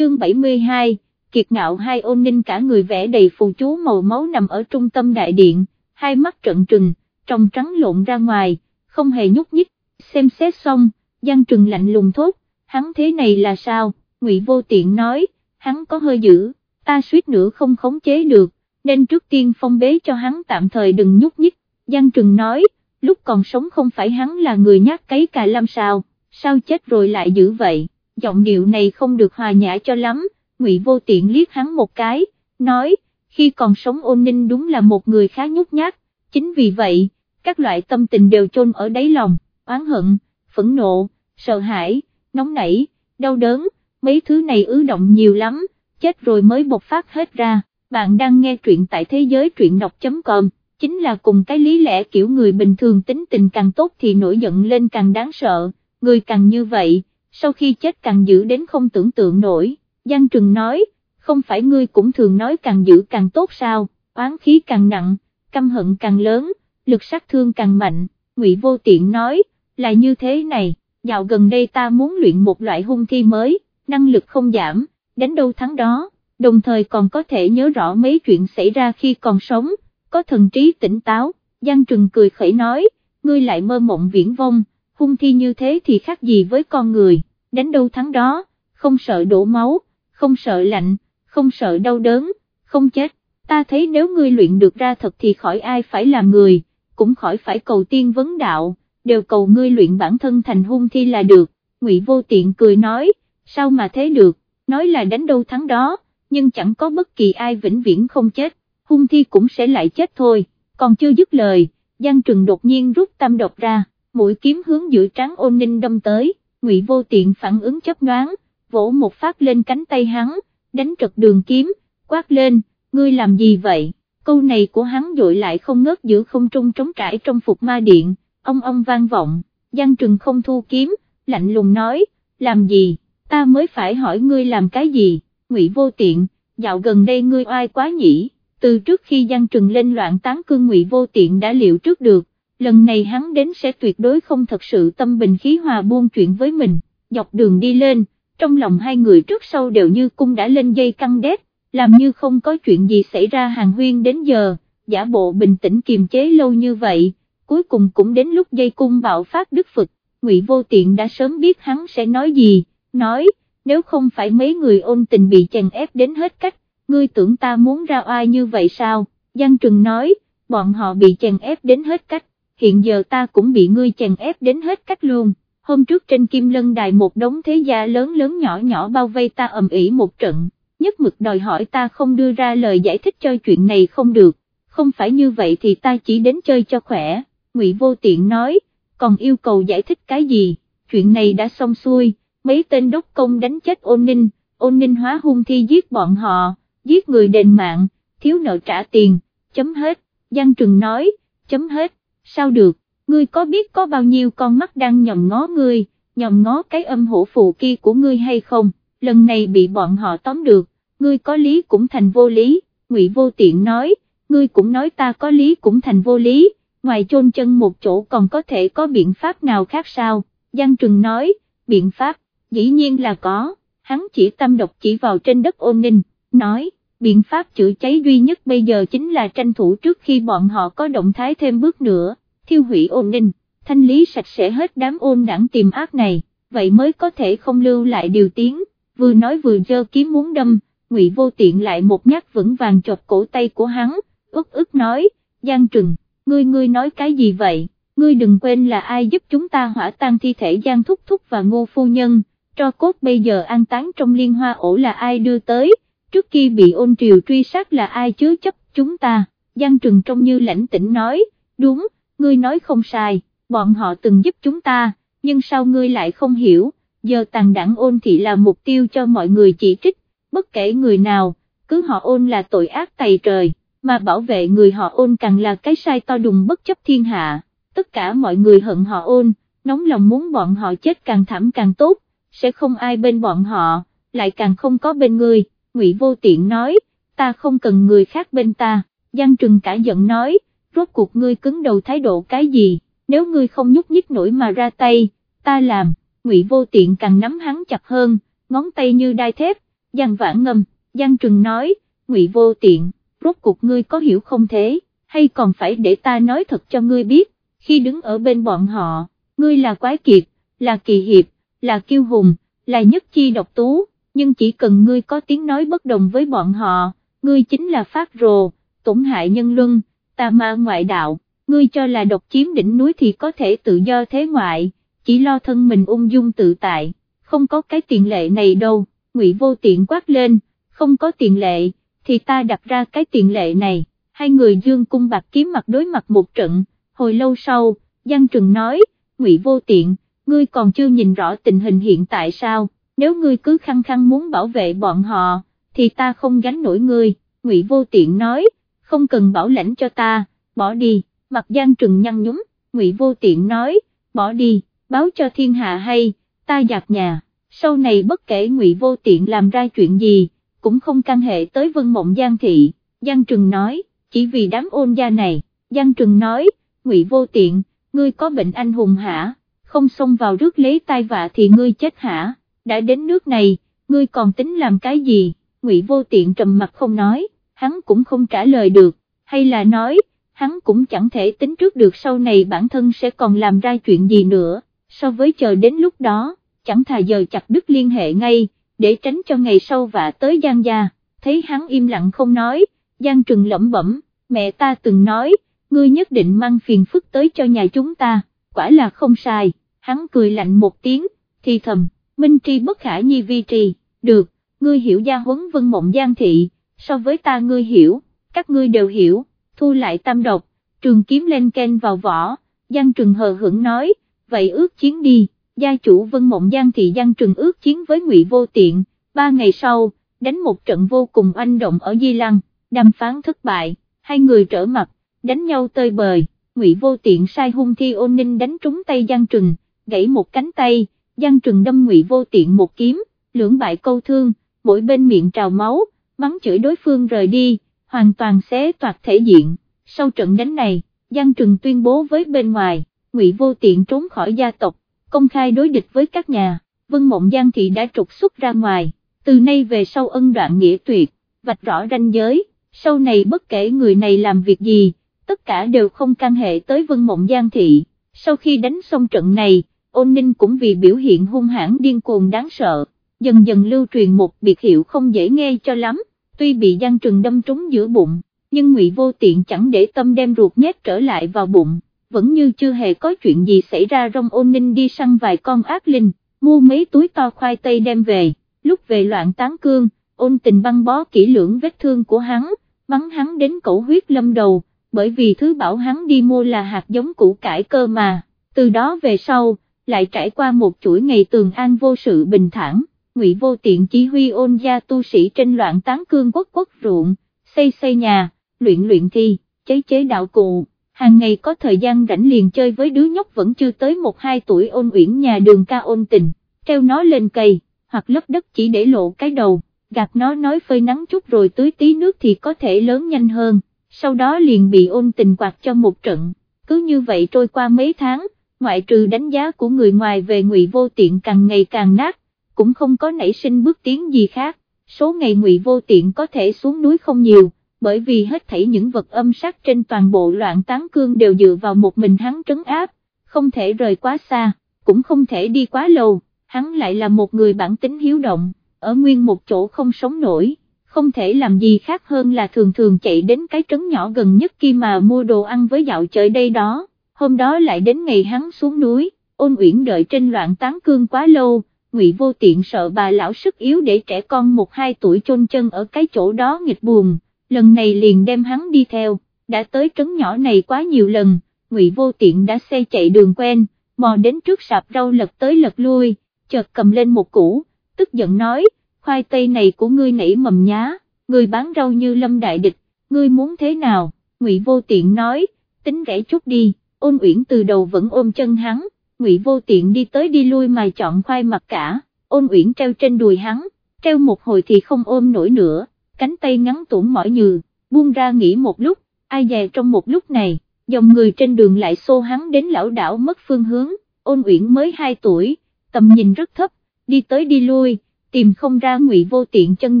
chương 72, kiệt ngạo hai ôn ninh cả người vẽ đầy phù chú màu máu nằm ở trung tâm đại điện, hai mắt trận trừng, trong trắng lộn ra ngoài, không hề nhúc nhích, xem xét xong, Giang Trừng lạnh lùng thốt, hắn thế này là sao, Ngụy Vô Tiện nói, hắn có hơi dữ, ta suýt nữa không khống chế được, nên trước tiên phong bế cho hắn tạm thời đừng nhúc nhích, Giang Trừng nói, lúc còn sống không phải hắn là người nhát cấy cà lâm sao, sao chết rồi lại dữ vậy, giọng điệu này không được hòa nhã cho lắm, Ngụy Vô Tiện liếc hắn một cái, nói, khi còn sống ôn ninh đúng là một người khá nhút nhát, chính vì vậy, các loại tâm tình đều chôn ở đáy lòng, oán hận, phẫn nộ, sợ hãi, nóng nảy, đau đớn, mấy thứ này ứ động nhiều lắm, chết rồi mới bộc phát hết ra, bạn đang nghe truyện tại thế giới truyện đọc.com, chính là cùng cái lý lẽ kiểu người bình thường tính tình càng tốt thì nổi giận lên càng đáng sợ, người càng như vậy, sau khi chết càng giữ đến không tưởng tượng nổi, Giang Trừng nói, không phải ngươi cũng thường nói càng giữ càng tốt sao, oán khí càng nặng, căm hận càng lớn, lực sát thương càng mạnh, Ngụy Vô Tiện nói, là như thế này, dạo gần đây ta muốn luyện một loại hung thi mới, năng lực không giảm, đánh đâu thắng đó, đồng thời còn có thể nhớ rõ mấy chuyện xảy ra khi còn sống, có thần trí tỉnh táo, Giang Trừng cười khẩy nói, ngươi lại mơ mộng viễn vông, hung thi như thế thì khác gì với con người, đánh đâu thắng đó, không sợ đổ máu, không sợ lạnh, không sợ đau đớn, không chết, ta thấy nếu ngươi luyện được ra thật thì khỏi ai phải làm người, cũng khỏi phải cầu tiên vấn đạo, đều cầu ngươi luyện bản thân thành hung thi là được, Ngụy Vô Tiện cười nói, sao mà thế được, nói là đánh đâu thắng đó, nhưng chẳng có bất kỳ ai vĩnh viễn không chết, hung thi cũng sẽ lại chết thôi, còn chưa dứt lời, Giang Trừng đột nhiên rút tam độc ra, mũi kiếm hướng giữa trán ôn ninh đâm tới, Ngụy Vô Tiện phản ứng chấp nhoáng, vỗ một phát lên cánh tay hắn, đánh trật đường kiếm, quát lên, ngươi làm gì vậy, câu này của hắn dội lại không ngớt giữa không trung trống trải trong phục ma điện, ông ông vang vọng, Giang Trừng không thu kiếm, lạnh lùng nói, làm gì, ta mới phải hỏi ngươi làm cái gì, ngụy vô tiện, dạo gần đây ngươi oai quá nhỉ, từ trước khi Giang Trừng lên loạn tán cương ngụy vô tiện đã liệu trước được, lần này hắn đến sẽ tuyệt đối không thật sự tâm bình khí hòa buông chuyện với mình, dọc đường đi lên, trong lòng hai người trước sau đều như cung đã lên dây căng đét, làm như không có chuyện gì xảy ra hàng huyên đến giờ, giả bộ bình tĩnh kiềm chế lâu như vậy, cuối cùng cũng đến lúc dây cung bạo phát đức Phật, Ngụy Vô Tiện đã sớm biết hắn sẽ nói gì, nói, nếu không phải mấy người ôn tình bị chèn ép đến hết cách, ngươi tưởng ta muốn ra oai như vậy sao, Giang Trừng nói, bọn họ bị chèn ép đến hết cách, hiện giờ ta cũng bị ngươi chèn ép đến hết cách luôn. Hôm trước trên Kim Lân Đài một đống thế gia lớn lớn nhỏ nhỏ bao vây ta ầm ĩ một trận, nhất mực đòi hỏi ta không đưa ra lời giải thích cho chuyện này không được, không phải như vậy thì ta chỉ đến chơi cho khỏe, Ngụy Vô Tiện nói, còn yêu cầu giải thích cái gì, chuyện này đã xong xuôi, mấy tên đốc công đánh chết ôn ninh, ôn ninh hóa hung thi giết bọn họ, giết người đền mạng, thiếu nợ trả tiền, chấm hết, Giang Trừng nói, chấm hết, sao được, ngươi có biết có bao nhiêu con mắt đang nhòm ngó ngươi, nhòm ngó cái âm hổ phù kia của ngươi hay không, lần này bị bọn họ tóm được, ngươi có lý cũng thành vô lý, ngụy vô tiện nói, ngươi cũng nói ta có lý cũng thành vô lý, ngoài chôn chân một chỗ còn có thể có biện pháp nào khác sao, Giang Trừng nói, biện pháp, dĩ nhiên là có, hắn chỉ tâm độc chỉ vào trên đất ôn ninh, nói, biện pháp chữa cháy duy nhất bây giờ chính là tranh thủ trước khi bọn họ có động thái thêm bước nữa thiêu hủy ôn ninh, thanh lý sạch sẽ hết đám ôn đảng tìm ác này, vậy mới có thể không lưu lại điều tiếng, vừa nói vừa dơ kiếm muốn đâm, ngụy vô tiện lại một nhát vững vàng chọc cổ tay của hắn, ức ức nói, Giang Trừng, ngươi ngươi nói cái gì vậy, ngươi đừng quên là ai giúp chúng ta hỏa tan thi thể Giang Thúc Thúc và Ngô Phu Nhân, cho cốt bây giờ an táng trong liên hoa ổ là ai đưa tới, trước khi bị ôn triều truy sát là ai chứa chấp chúng ta, Giang Trừng trông như lãnh tĩnh nói, đúng, ngươi nói không sai, bọn họ từng giúp chúng ta, nhưng sao ngươi lại không hiểu, giờ tàn đảng ôn thị là mục tiêu cho mọi người chỉ trích, bất kể người nào, cứ họ ôn là tội ác tày trời, mà bảo vệ người họ ôn càng là cái sai to đùng bất chấp thiên hạ, tất cả mọi người hận họ ôn, nóng lòng muốn bọn họ chết càng thảm càng tốt, sẽ không ai bên bọn họ, lại càng không có bên ngươi, Ngụy Vô Tiện nói, ta không cần người khác bên ta, Giang Trừng cả giận nói, rốt cuộc ngươi cứng đầu thái độ cái gì, nếu ngươi không nhúc nhích nổi mà ra tay, ta làm, ngụy vô tiện càng nắm hắn chặt hơn, ngón tay như đai thép, Giang Vãn Ngâm, Giang Trừng nói, Ngụy Vô Tiện, rốt cuộc ngươi có hiểu không thế, hay còn phải để ta nói thật cho ngươi biết, khi đứng ở bên bọn họ, ngươi là quái kiệt, là kỳ hiệp, là kiêu hùng, là nhất chi độc tú, nhưng chỉ cần ngươi có tiếng nói bất đồng với bọn họ, ngươi chính là phát rồ, tổn hại nhân luân, tà ma ngoại đạo, ngươi cho là độc chiếm đỉnh núi thì có thể tự do thế ngoại, chỉ lo thân mình ung dung tự tại, không có cái tiền lệ này đâu, ngụy vô tiện quát lên, không có tiền lệ, thì ta đặt ra cái tiền lệ này, hai người dương cung bạc kiếm mặt đối mặt một trận, hồi lâu sau, Giang Trừng nói, ngụy vô tiện, ngươi còn chưa nhìn rõ tình hình hiện tại sao, nếu ngươi cứ khăng khăng muốn bảo vệ bọn họ, thì ta không gánh nổi ngươi, ngụy vô tiện nói, không cần bảo lãnh cho ta, bỏ đi, mặt Giang Trừng nhăn nhúm, ngụy vô tiện nói, bỏ đi, báo cho thiên hạ hay, ta giặt nhà, sau này bất kể ngụy vô tiện làm ra chuyện gì, cũng không can hệ tới vân mộng Giang Thị, Giang Trừng nói, chỉ vì đám ôn gia này, Giang Trừng nói, ngụy vô tiện, ngươi có bệnh anh hùng hả, không xông vào rước lấy tai vạ thì ngươi chết hả, đã đến nước này, ngươi còn tính làm cái gì, ngụy vô tiện trầm mặt không nói, hắn cũng không trả lời được, hay là nói, hắn cũng chẳng thể tính trước được sau này bản thân sẽ còn làm ra chuyện gì nữa, so với chờ đến lúc đó, chẳng thà giờ chặt đứt liên hệ ngay, để tránh cho ngày sau vạ tới Giang gia, thấy hắn im lặng không nói, Giang Trừng lẩm bẩm, mẹ ta từng nói, ngươi nhất định mang phiền phức tới cho nhà chúng ta, quả là không sai, hắn cười lạnh một tiếng, thì thầm, minh tri bất khả nhi vi trì, được, ngươi hiểu gia huấn vân mộng Giang thị, so với ta ngươi hiểu, các ngươi đều hiểu, thu lại tam độc, trường kiếm lên ken vào vỏ, Giang Trừng hờ hững nói, vậy ước chiến đi, gia chủ vân mộng Giang thị Giang Trừng ước chiến với ngụy Vô Tiện, ba ngày sau, đánh một trận vô cùng oanh động ở Di Lăng, đàm phán thất bại, hai người trở mặt, đánh nhau tơi bời, ngụy Vô Tiện sai hung thi ôn ninh đánh trúng tay Giang Trừng, gãy một cánh tay, Giang Trừng đâm ngụy Vô Tiện một kiếm, lưỡng bại câu thương, mỗi bên miệng trào máu, mắng chửi đối phương rời đi, hoàn toàn xé toạc thể diện, sau trận đánh này, Giang Trừng tuyên bố với bên ngoài, Ngụy Vô Tiện trốn khỏi gia tộc, công khai đối địch với các nhà, Vân Mộng Giang Thị đã trục xuất ra ngoài, từ nay về sau ân đoạn nghĩa tuyệt, vạch rõ ranh giới, sau này bất kể người này làm việc gì, tất cả đều không can hệ tới Vân Mộng Giang Thị, sau khi đánh xong trận này, ôn ninh cũng vì biểu hiện hung hãn điên cuồng đáng sợ, dần dần lưu truyền một biệt hiệu không dễ nghe cho lắm, tuy bị Giang Trừng đâm trúng giữa bụng, nhưng Ngụy Vô Tiện chẳng để tâm đem ruột nhét trở lại vào bụng, vẫn như chưa hề có chuyện gì xảy ra rong ôn ninh đi săn vài con ác linh, mua mấy túi to khoai tây đem về, lúc về loạn tán cương, ôn tình băng bó kỹ lưỡng vết thương của hắn, mắng hắn đến cổ huyết lâm đầu, bởi vì thứ bảo hắn đi mua là hạt giống củ cải cơ mà, từ đó về sau, lại trải qua một chuỗi ngày tường an vô sự bình thản. Ngụy Vô Tiện chỉ huy ôn gia tu sĩ tranh loạn tán cương quốc quốc ruộng, xây xây nhà, luyện luyện thi, chế chế đạo cụ, hàng ngày có thời gian rảnh liền chơi với đứa nhóc vẫn chưa tới một hai tuổi ôn uyển nhà đường ca ôn tình, treo nó lên cây, hoặc lấp đất chỉ để lộ cái đầu, gạt nó nói phơi nắng chút rồi tưới tí nước thì có thể lớn nhanh hơn, sau đó liền bị ôn tình quạt cho một trận, cứ như vậy trôi qua mấy tháng, ngoại trừ đánh giá của người ngoài về ngụy vô tiện càng ngày càng nát, cũng không có nảy sinh bước tiến gì khác, số ngày ngụy vô tiện có thể xuống núi không nhiều, bởi vì hết thảy những vật âm sát trên toàn bộ loạn tán cương đều dựa vào một mình hắn trấn áp, không thể rời quá xa, cũng không thể đi quá lâu, hắn lại là một người bản tính hiếu động, ở nguyên một chỗ không sống nổi, không thể làm gì khác hơn là thường thường chạy đến cái trấn nhỏ gần nhất khi mà mua đồ ăn với dạo chơi đây đó, hôm đó lại đến ngày hắn xuống núi, ôn uyển đợi trên loạn tán cương quá lâu Ngụy Vô Tiện sợ bà lão sức yếu để trẻ con một hai tuổi chôn chân ở cái chỗ đó nghịch buồn, lần này liền đem hắn đi theo, đã tới trấn nhỏ này quá nhiều lần, Ngụy Vô Tiện đã xe chạy đường quen, mò đến trước sạp rau lật tới lật lui, chợt cầm lên một củ, tức giận nói, khoai tây này của ngươi nảy mầm nhá, người bán rau như lâm đại địch, ngươi muốn thế nào, Ngụy Vô Tiện nói, tính rẻ chút đi, ôn uyển từ đầu vẫn ôm chân hắn Ngụy Vô Tiện đi tới đi lui mà chọn khoai mặt cả, ôn uyển treo trên đùi hắn, treo một hồi thì không ôm nổi nữa, cánh tay ngắn tủn mỏi nhừ, buông ra nghỉ một lúc, ai dè trong một lúc này, dòng người trên đường lại xô hắn đến lão đảo mất phương hướng, ôn uyển mới 2 tuổi, tầm nhìn rất thấp, đi tới đi lui, tìm không ra ngụy vô tiện chân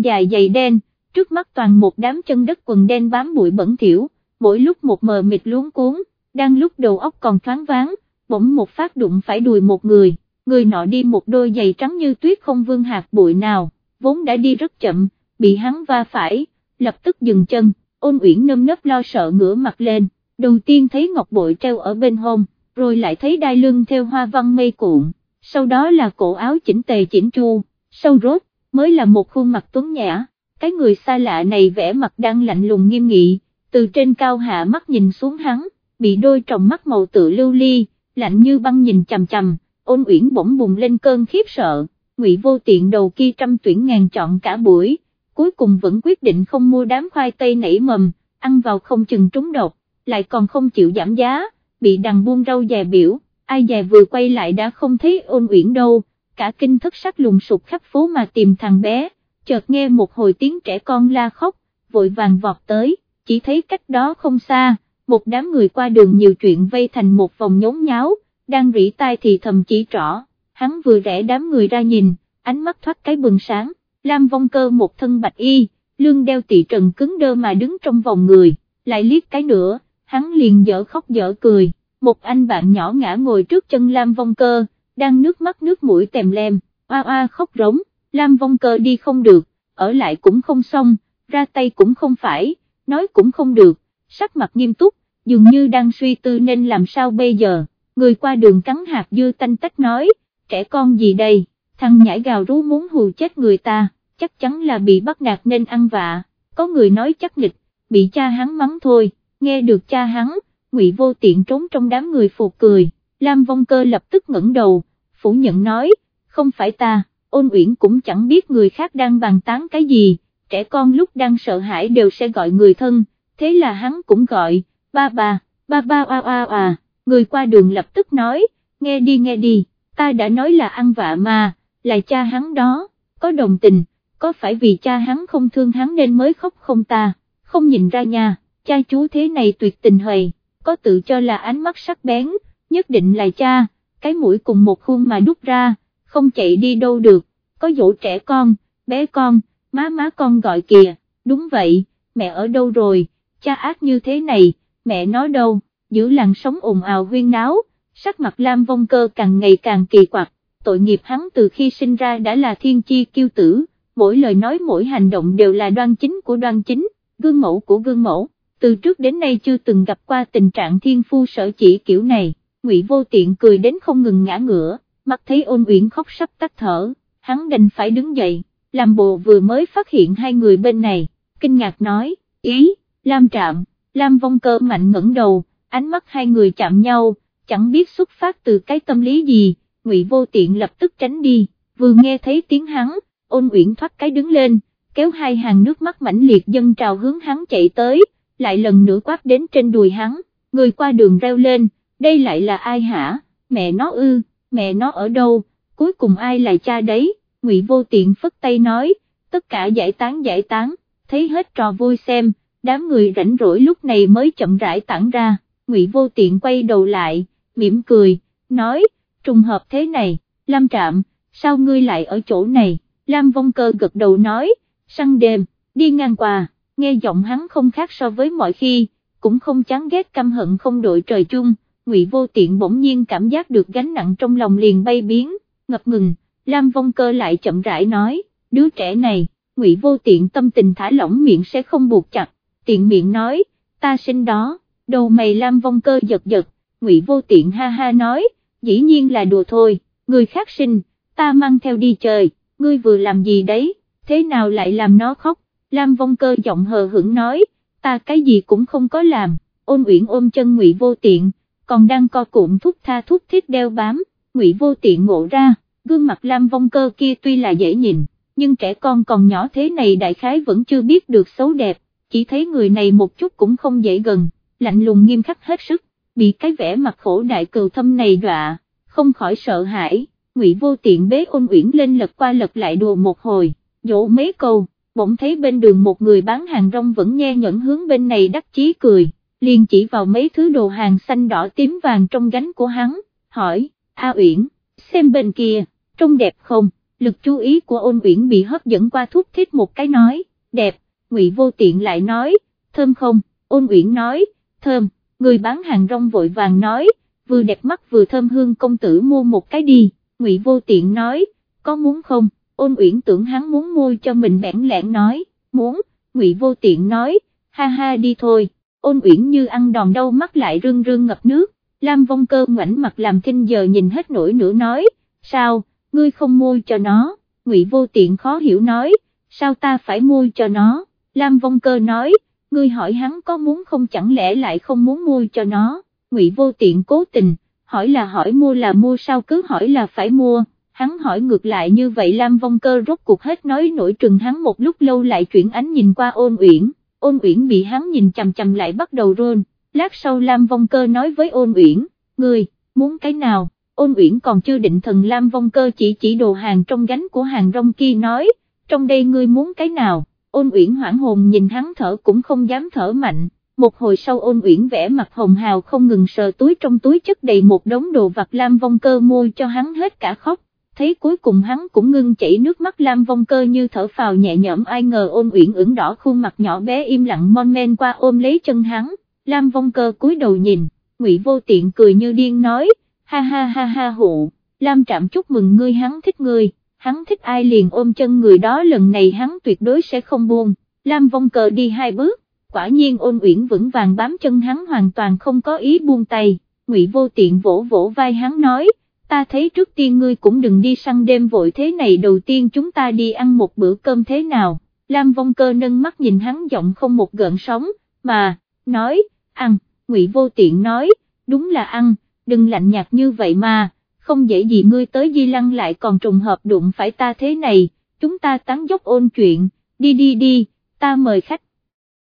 dài dày đen, trước mắt toàn một đám chân đất quần đen bám bụi bẩn thỉu, mỗi lúc một mờ mịt luống cuốn, đang lúc đầu óc còn thoáng váng, bỗng một phát đụng phải đùi một người, người nọ đi một đôi giày trắng như tuyết không vương hạt bụi nào, vốn đã đi rất chậm, bị hắn va phải, lập tức dừng chân, ôn uyển nâm nấp lo sợ ngửa mặt lên, đầu tiên thấy ngọc bội treo ở bên hông, rồi lại thấy đai lưng theo hoa văn mây cuộn, sau đó là cổ áo chỉnh tề chỉnh chu, sau rốt, mới là một khuôn mặt tuấn nhã, cái người xa lạ này vẽ mặt đang lạnh lùng nghiêm nghị, từ trên cao hạ mắt nhìn xuống hắn, bị đôi tròng mắt màu tự lưu ly, lạnh như băng nhìn chằm chằm, ôn uyển bỗng bùng lên cơn khiếp sợ, ngụy vô tiện đầu kia trăm tuyển ngàn chọn cả buổi, cuối cùng vẫn quyết định không mua đám khoai tây nảy mầm, ăn vào không chừng trúng độc, lại còn không chịu giảm giá, bị đằng buông rau dè biểu, ai dè vừa quay lại đã không thấy ôn uyển đâu, cả kinh thất sắc lùng sụp khắp phố mà tìm thằng bé, chợt nghe một hồi tiếng trẻ con la khóc, vội vàng vọt tới, chỉ thấy cách đó không xa, một đám người qua đường nhiều chuyện vây thành một vòng nhốn nháo, đang rỉ tai thì thầm chỉ trỏ, hắn vừa rẽ đám người ra nhìn, ánh mắt thoát cái bừng sáng, Lam Vong Cơ một thân bạch y, lương đeo tỳ trần cứng đơ mà đứng trong vòng người, lại liếc cái nữa, hắn liền dở khóc dở cười, một anh bạn nhỏ ngã ngồi trước chân Lam Vong Cơ, đang nước mắt nước mũi tèm lem, oa oa khóc rống, Lam Vong Cơ đi không được, ở lại cũng không xong, ra tay cũng không phải, nói cũng không được, sắc mặt nghiêm túc, dường như đang suy tư nên làm sao bây giờ, người qua đường cắn hạt dưa tanh tách nói, trẻ con gì đây, thằng nhãi gào rú muốn hù chết người ta, chắc chắn là bị bắt nạt nên ăn vạ, có người nói chắc nghịch, bị cha hắn mắng thôi, nghe được cha hắn, ngụy vô tiện trốn trong đám người phục cười, Lam Vong Cơ lập tức ngẩng đầu, phủ nhận nói, không phải ta, ôn uyển cũng chẳng biết người khác đang bàn tán cái gì, trẻ con lúc đang sợ hãi đều sẽ gọi người thân, thế là hắn cũng gọi, ba ba, ba ba oa oa à người qua đường lập tức nói, nghe đi nghe đi, ta đã nói là ăn vạ mà, là cha hắn đó, có đồng tình, có phải vì cha hắn không thương hắn nên mới khóc không ta, không nhìn ra nha, cha chú thế này tuyệt tình hời, có tự cho là ánh mắt sắc bén, nhất định là cha, cái mũi cùng một khuôn mà đút ra, không chạy đi đâu được, có dỗ trẻ con, bé con, má má con gọi kìa, đúng vậy, mẹ ở đâu rồi, cha ác như thế này, mẹ nói đâu, giữ làng sống ồn ào huyên náo, sắc mặt Lam Vong Cơ càng ngày càng kỳ quặc, tội nghiệp hắn từ khi sinh ra đã là thiên chi kiêu tử, mỗi lời nói mỗi hành động đều là đoan chính của đoan chính, gương mẫu của gương mẫu, từ trước đến nay chưa từng gặp qua tình trạng thiên phu sở chỉ kiểu này, ngụy vô tiện cười đến không ngừng ngã ngửa, mắt thấy ôn uyển khóc sắp tắt thở, hắn đành phải đứng dậy, làm bộ vừa mới phát hiện hai người bên này, kinh ngạc nói, ý, Lam Trạm, Lam Vong Cơ mạnh ngẩng đầu, ánh mắt hai người chạm nhau, chẳng biết xuất phát từ cái tâm lý gì, Ngụy Vô Tiện lập tức tránh đi, vừa nghe thấy tiếng hắn, ôn uyển thoát cái đứng lên, kéo hai hàng nước mắt mãnh liệt dân trào hướng hắn chạy tới, lại lần nữa quát đến trên đùi hắn, người qua đường reo lên, đây lại là ai hả, mẹ nó ư, mẹ nó ở đâu, cuối cùng ai là cha đấy, Ngụy Vô Tiện phất tay nói, tất cả giải tán giải tán, thấy hết trò vui xem, đám người rảnh rỗi lúc này mới chậm rãi tản ra, Ngụy Vô Tiện quay đầu lại, mỉm cười, nói, trùng hợp thế này, Lam Trạm, sao ngươi lại ở chỗ này, Lam Vong Cơ gật đầu nói, săn đêm, đi ngang qua, nghe giọng hắn không khác so với mọi khi, cũng không chán ghét căm hận không đội trời chung, Ngụy Vô Tiện bỗng nhiên cảm giác được gánh nặng trong lòng liền bay biến, ngập ngừng, Lam Vong Cơ lại chậm rãi nói, đứa trẻ này, Ngụy Vô Tiện tâm tình thả lỏng miệng sẽ không buộc chặt, tiện miệng nói, ta sinh đó, đầu mày Lam Vong Cơ giật giật, Ngụy Vô Tiện ha ha nói, dĩ nhiên là đùa thôi, người khác sinh, ta mang theo đi chơi, ngươi vừa làm gì đấy, thế nào lại làm nó khóc, Lam Vong Cơ giọng hờ hững nói, ta cái gì cũng không có làm, ôn uyển ôm chân Ngụy Vô Tiện, còn đang co cụm thúc tha thúc thiết đeo bám, Ngụy Vô Tiện ngộ ra, gương mặt Lam Vong Cơ kia tuy là dễ nhìn, nhưng trẻ con còn nhỏ thế này đại khái vẫn chưa biết được xấu đẹp, chỉ thấy người này một chút cũng không dễ gần, lạnh lùng nghiêm khắc hết sức, bị cái vẻ mặt khổ đại cừu thâm này đọa, không khỏi sợ hãi, ngụy vô tiện bế ôn uyển lên lật qua lật lại đùa một hồi, dỗ mấy câu, bỗng thấy bên đường một người bán hàng rong vẫn nhe nhẫn hướng bên này đắc chí cười, liền chỉ vào mấy thứ đồ hàng xanh đỏ tím vàng trong gánh của hắn, hỏi, A Uyển, xem bên kia, trông đẹp không, lực chú ý của ôn uyển bị hấp dẫn qua thúc thích một cái nói, đẹp, ngụy vô tiện lại nói, thơm không, ôn uyển nói, thơm, người bán hàng rong vội vàng nói, vừa đẹp mắt vừa thơm hương công tử mua một cái đi, ngụy vô tiện nói, có muốn không, ôn uyển tưởng hắn muốn mua cho mình bẽn lẽn nói, muốn, ngụy vô tiện nói, ha ha đi thôi, ôn uyển như ăn đòn đau mắt lại rưng rưng ngập nước, Lam Vong Cơ ngoảnh mặt làm kinh giờ nhìn hết nổi nữa nói, sao, ngươi không mua cho nó, ngụy vô tiện khó hiểu nói, sao ta phải mua cho nó, Lam Vong Cơ nói, ngươi hỏi hắn có muốn không chẳng lẽ lại không muốn mua cho nó, ngụy vô tiện cố tình, hỏi là hỏi mua là mua sao cứ hỏi là phải mua, hắn hỏi ngược lại như vậy Lam Vong Cơ rốt cuộc hết nói nổi trừng hắn một lúc lâu lại chuyển ánh nhìn qua ôn uyển, ôn uyển bị hắn nhìn chầm chầm lại bắt đầu rôn, lát sau Lam Vong Cơ nói với ôn uyển, ngươi, muốn cái nào, ôn uyển còn chưa định thần Lam Vong Cơ chỉ chỉ đồ hàng trong gánh của hàng rong kia nói, trong đây ngươi muốn cái nào, ôn uyển hoảng hồn nhìn hắn thở cũng không dám thở mạnh, một hồi sau ôn uyển vẽ mặt hồng hào không ngừng sờ túi trong túi chất đầy một đống đồ vặt Lam Vong Cơ mua cho hắn hết cả khóc, thấy cuối cùng hắn cũng ngưng chảy nước mắt Lam Vong Cơ như thở phào nhẹ nhõm ai ngờ ôn uyển ửng đỏ khuôn mặt nhỏ bé im lặng mon men qua ôm lấy chân hắn, Lam Vong Cơ cúi đầu nhìn, Ngụy Vô Tiện cười như điên nói, ha ha ha ha hụ, Lam Trạm chúc mừng ngươi hắn thích ngươi, hắn thích ai liền ôm chân người đó lần này hắn tuyệt đối sẽ không buông, Lam Vong Cơ đi hai bước, quả nhiên ôn uyển vững vàng bám chân hắn hoàn toàn không có ý buông tay, Ngụy Vô Tiện vỗ vỗ vai hắn nói, ta thấy trước tiên ngươi cũng đừng đi săn đêm vội thế này đầu tiên chúng ta đi ăn một bữa cơm thế nào, Lam Vong Cơ nâng mắt nhìn hắn giọng không một gợn sóng, mà, nói, ăn, Ngụy Vô Tiện nói, đúng là ăn, đừng lạnh nhạt như vậy mà, không dễ gì ngươi tới Di Lăng lại còn trùng hợp đụng phải ta thế này, chúng ta tán dốc ôn chuyện, đi đi đi, ta mời khách.